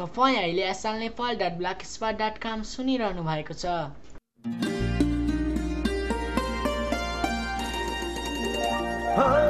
तपाईँ अहिले SL Nepal dot black spot dot com सुनिरहनु भएको छ। सुस्तरी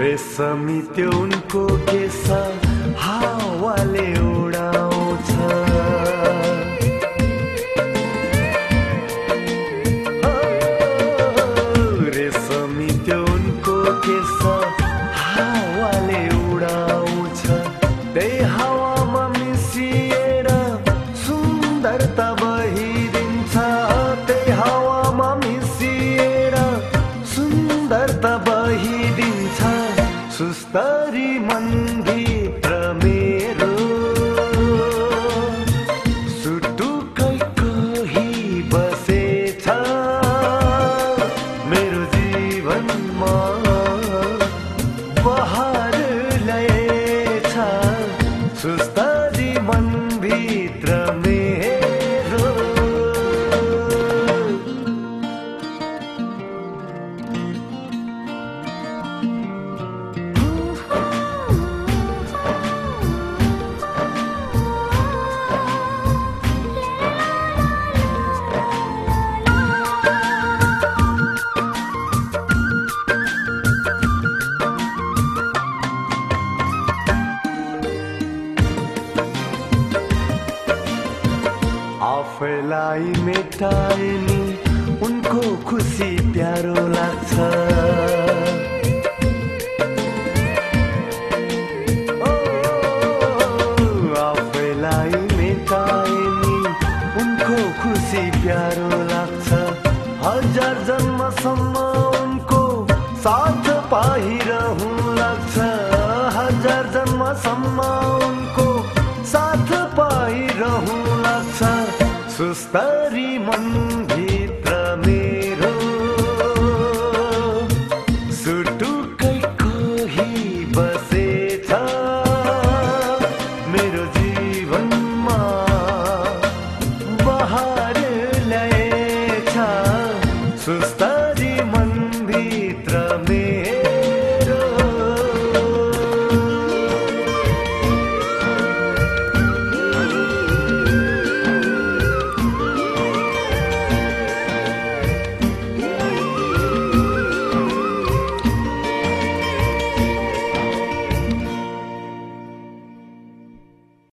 रेशमी त्यो उनको केस हावाले उडाउँछ। मनभित्र मेरो सुटुकै कोही बसेछ। आफैलाई मेटाए नि उनको खुसी प्यारो लाग्छ। आफैलाई मेटाए नि उनको खुसी प्यारो लाग्छ। हजार जन्मसम्म उनको साथ पाइरहँ लाग्छ। हजार जन्मसम्म सारी मनभित्र मेरो। सुटुकै कोही बसे बसेछ। मेरो जीवनमा बहार ल्याएछ। सुस्ता